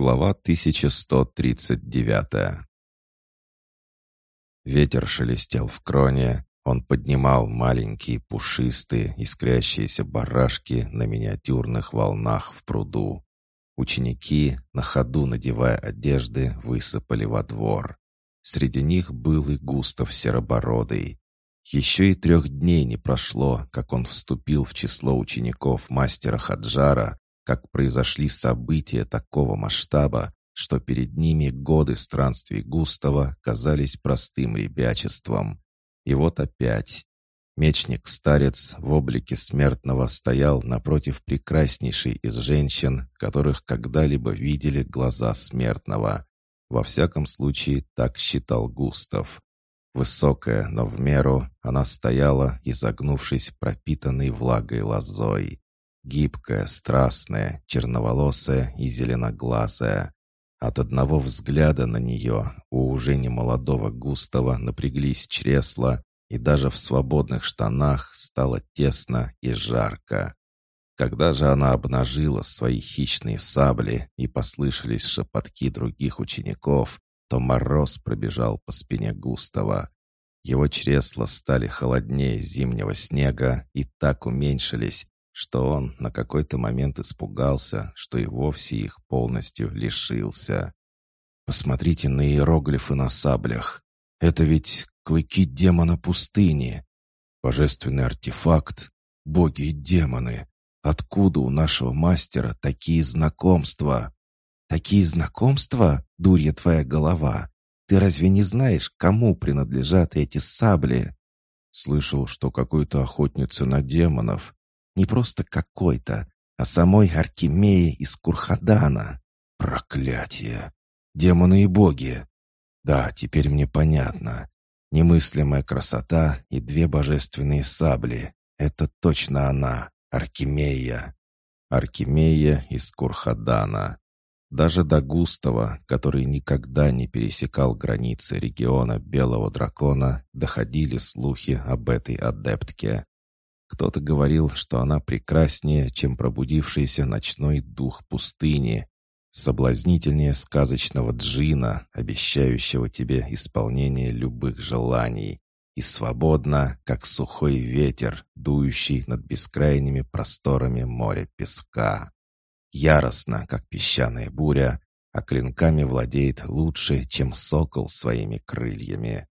Глава 1139 Ветер шелестел в кроне, он поднимал маленькие пушистые искрящиеся барашки на миниатюрных волнах в пруду. Ученики, на ходу надевая одежды, высыпали во двор. Среди них был и Густав Серобородый. Еще и трех дней не прошло, как он вступил в число учеников мастера Хаджара, как произошли события такого масштаба, что перед ними годы странствий Густава казались простым ребячеством. И вот опять. Мечник-старец в облике смертного стоял напротив прекраснейшей из женщин, которых когда-либо видели глаза смертного. Во всяком случае, так считал Густав. Высокая, но в меру, она стояла, изогнувшись пропитанной влагой лозой. Гибкая, страстная, черноволосая и зеленоглазая. От одного взгляда на нее у уже немолодого Густава напряглись чресла, и даже в свободных штанах стало тесно и жарко. Когда же она обнажила свои хищные сабли и послышались шепотки других учеников, то мороз пробежал по спине Густава. Его чресла стали холоднее зимнего снега и так уменьшились, что он на какой-то момент испугался, что и вовсе их полностью лишился. «Посмотрите на иероглифы на саблях. Это ведь клыки демона пустыни. Божественный артефакт, боги и демоны. Откуда у нашего мастера такие знакомства?» «Такие знакомства, дурья твоя голова? Ты разве не знаешь, кому принадлежат эти сабли?» Слышал, что какой-то охотница на демонов не просто какой-то, а самой Аркемии из Курхадана. Проклятие! Демоны и боги! Да, теперь мне понятно. Немыслимая красота и две божественные сабли. Это точно она, Аркемия. Аркемия из Курхадана. Даже до Густава, который никогда не пересекал границы региона Белого Дракона, доходили слухи об этой адептке. Кто-то говорил, что она прекраснее, чем пробудившийся ночной дух пустыни, соблазнительнее сказочного джина, обещающего тебе исполнение любых желаний, и свободна, как сухой ветер, дующий над бескрайними просторами моря песка. Яростно, как песчаная буря, а клинками владеет лучше, чем сокол своими крыльями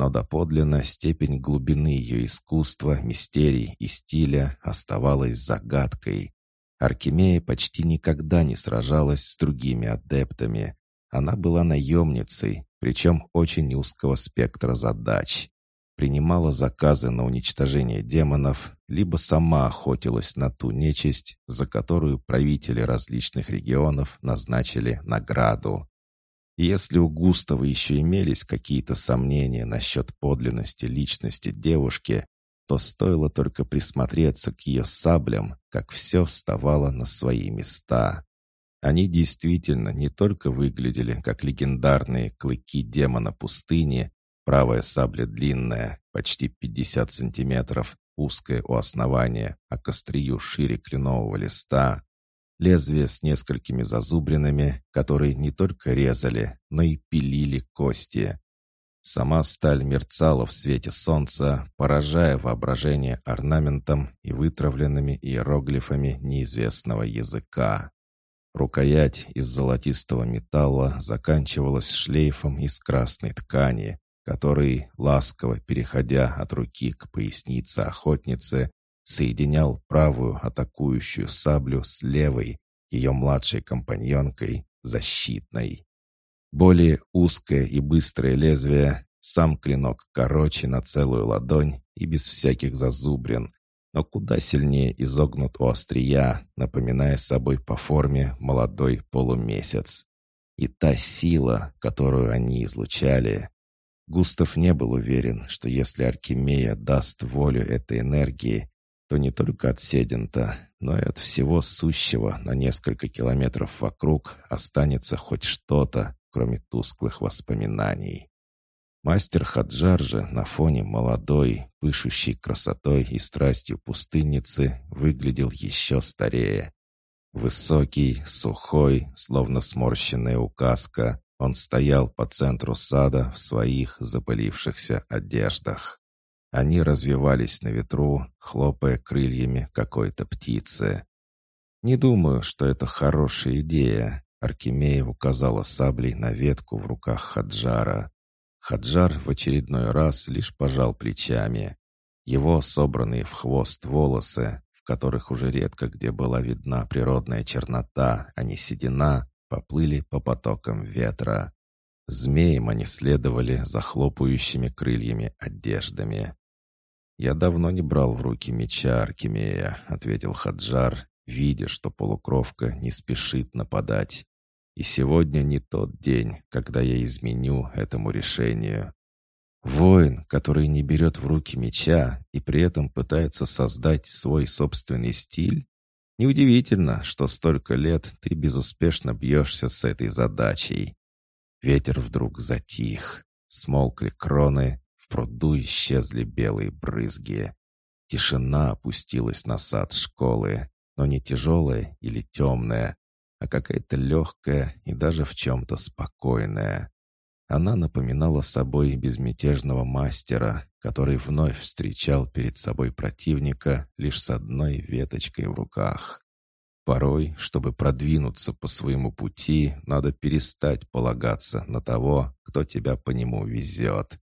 но доподлинно степень глубины ее искусства, мистерий и стиля оставалась загадкой. Аркемия почти никогда не сражалась с другими адептами. Она была наемницей, причем очень узкого спектра задач. Принимала заказы на уничтожение демонов, либо сама охотилась на ту нечисть, за которую правители различных регионов назначили награду. Если у Густава еще имелись какие-то сомнения насчет подлинности личности девушки, то стоило только присмотреться к ее саблям, как все вставало на свои места. Они действительно не только выглядели как легендарные клыки демона пустыни, правая сабля длинная, почти 50 сантиметров, узкая у основания, а к шире кленового листа, лезвие с несколькими зазубринами, которые не только резали, но и пилили кости. Сама сталь мерцала в свете солнца, поражая воображение орнаментом и вытравленными иероглифами неизвестного языка. Рукоять из золотистого металла заканчивалась шлейфом из красной ткани, который, ласково переходя от руки к пояснице охотницы, соединял правую атакующую саблю с левой, ее младшей компаньонкой, защитной. Более узкое и быстрое лезвие, сам клинок короче на целую ладонь и без всяких зазубрин, но куда сильнее изогнут у острия, напоминая собой по форме молодой полумесяц. И та сила, которую они излучали. Густав не был уверен, что если Аркемия даст волю этой энергии, то не только от Седента, но и от всего сущего на несколько километров вокруг останется хоть что-то, кроме тусклых воспоминаний. Мастер Хаджар же на фоне молодой, пышущей красотой и страстью пустынницы выглядел еще старее. Высокий, сухой, словно сморщенная указка, он стоял по центру сада в своих запылившихся одеждах. Они развивались на ветру, хлопая крыльями какой-то птицы. «Не думаю, что это хорошая идея», — Аркемия указала саблей на ветку в руках Хаджара. Хаджар в очередной раз лишь пожал плечами. Его собранные в хвост волосы, в которых уже редко где была видна природная чернота, а не седина, поплыли по потокам ветра. Змеем они следовали за хлопающими крыльями одеждами. «Я давно не брал в руки меча Аркемия», — ответил Хаджар, видя, что полукровка не спешит нападать. «И сегодня не тот день, когда я изменю этому решению. Воин, который не берет в руки меча и при этом пытается создать свой собственный стиль? Неудивительно, что столько лет ты безуспешно бьешься с этой задачей. Ветер вдруг затих, смолкли кроны, пруду исчезли белые брызги. Тишина опустилась на сад школы, но не тяжелая или темная, а какая-то легкая и даже в чем-то спокойная. Она напоминала собой безмятежного мастера, который вновь встречал перед собой противника лишь с одной веточкой в руках. Порой, чтобы продвинуться по своему пути, надо перестать полагаться на того, кто тебя по нему везет.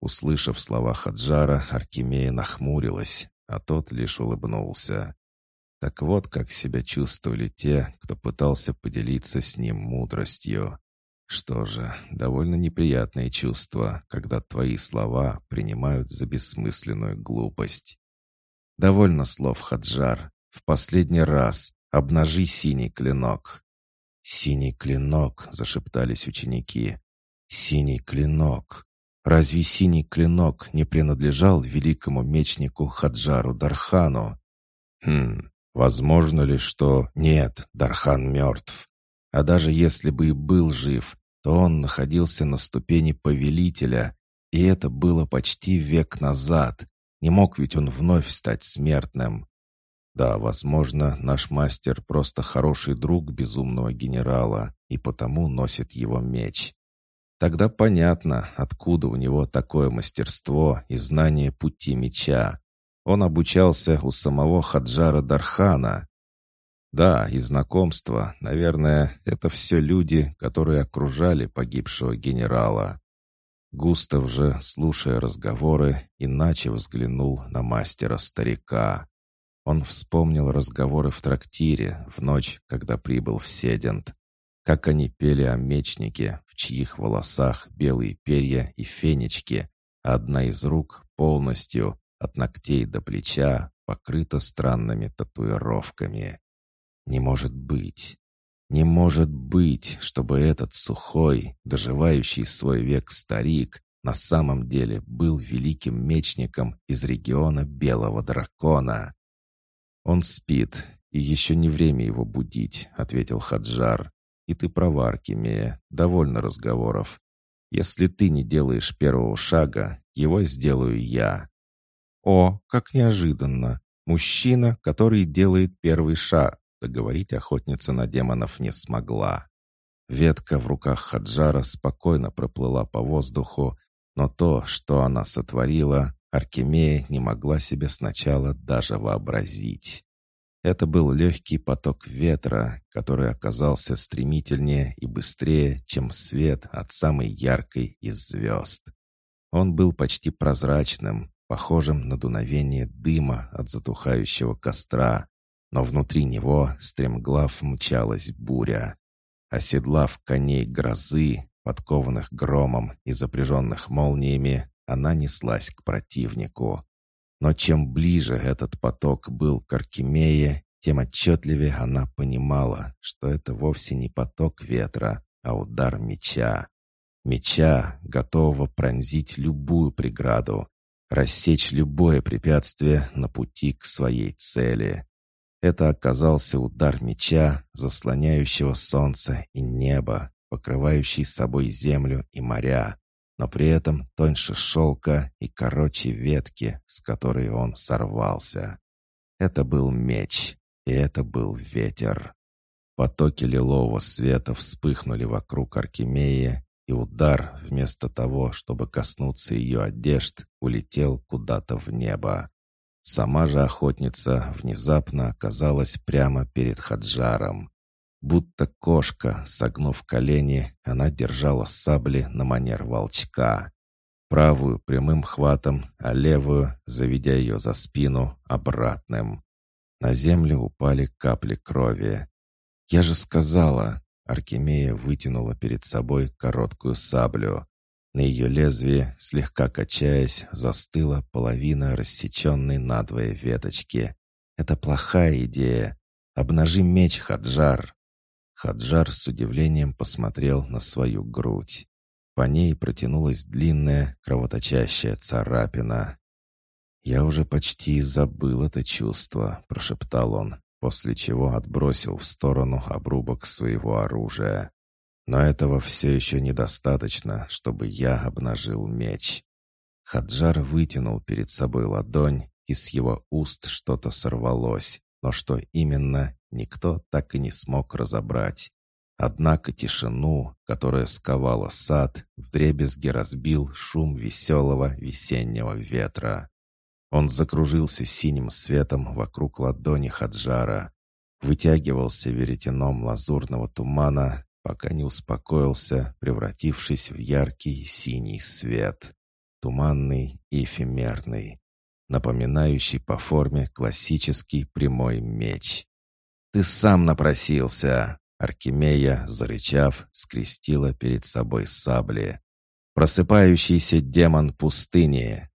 Услышав слова Хаджара, Аркемия нахмурилась, а тот лишь улыбнулся. Так вот, как себя чувствовали те, кто пытался поделиться с ним мудростью. Что же, довольно неприятное чувство, когда твои слова принимают за бессмысленную глупость. Довольно слов, Хаджар. В последний раз обнажи синий клинок. «Синий клинок», — зашептались ученики. «Синий клинок». Разве синий клинок не принадлежал великому мечнику Хаджару Дархану? Хм, возможно ли, что... Нет, Дархан мертв. А даже если бы и был жив, то он находился на ступени повелителя, и это было почти век назад. Не мог ведь он вновь стать смертным. Да, возможно, наш мастер просто хороший друг безумного генерала и потому носит его меч. Тогда понятно, откуда у него такое мастерство и знание пути меча. Он обучался у самого Хаджара Дархана, да, и знакомства, наверное, это все люди, которые окружали погибшего генерала. Густав же, слушая разговоры, иначе взглянул на мастера-старика. Он вспомнил разговоры в трактире в ночь, когда прибыл в Седент. Как они пели о мечнике, чьих волосах белые перья и фенечки, а одна из рук полностью, от ногтей до плеча, покрыта странными татуировками. Не может быть. Не может быть, чтобы этот сухой, доживающий свой век старик на самом деле был великим мечником из региона Белого Дракона. «Он спит, и еще не время его будить», — ответил Хаджар. «И ты права, Аркемия, довольно разговоров. Если ты не делаешь первого шага, его сделаю я». «О, как неожиданно! Мужчина, который делает первый шаг. Договорить охотница на демонов не смогла. Ветка в руках Хаджара спокойно проплыла по воздуху, но то, что она сотворила, Аркемия не могла себе сначала даже вообразить. Это был легкий поток ветра, который оказался стремительнее и быстрее, чем свет от самой яркой из звезд. Он был почти прозрачным, похожим на дуновение дыма от затухающего костра, но внутри него стремглав мчалась буря. Оседлав коней грозы, подкованных громом и запряженных молниями, она неслась к противнику. Но чем ближе этот поток был к Аркемее, тем отчетливее она понимала, что это вовсе не поток ветра, а удар меча. Меча, готового пронзить любую преграду, рассечь любое препятствие на пути к своей цели. Это оказался удар меча, заслоняющего солнце и небо, покрывающий собой землю и моря, но при этом тоньше шелка и короче ветки, с которой он сорвался. Это был меч, И это был ветер. Потоки лилового света вспыхнули вокруг Аркемии, и удар, вместо того, чтобы коснуться ее одежд, улетел куда-то в небо. Сама же охотница внезапно оказалась прямо перед Хаджаром. Будто кошка, согнув колени, она держала сабли на манер волчка. Правую прямым хватом, а левую, заведя ее за спину, обратным. На землю упали капли крови. «Я же сказала!» Аркемия вытянула перед собой короткую саблю. На ее лезвии, слегка качаясь, застыла половина рассеченной надвое веточки. «Это плохая идея. Обнажи меч, Хаджар!» Хаджар с удивлением посмотрел на свою грудь. По ней протянулась длинная, кровоточащая царапина. «Я уже почти забыл это чувство», — прошептал он, после чего отбросил в сторону обрубок своего оружия. «Но этого все еще недостаточно, чтобы я обнажил меч». Хаджар вытянул перед собой ладонь, и с его уст что-то сорвалось, но что именно, никто так и не смог разобрать. Однако тишину, которая сковала сад, вдребезги разбил шум веселого весеннего ветра. Он закружился синим светом вокруг ладони Хаджара, вытягивался веретеном лазурного тумана, пока не успокоился, превратившись в яркий синий свет, туманный и эфемерный, напоминающий по форме классический прямой меч. «Ты сам напросился!» Аркемия, зарычав, скрестила перед собой сабли. «Просыпающийся демон пустыни!»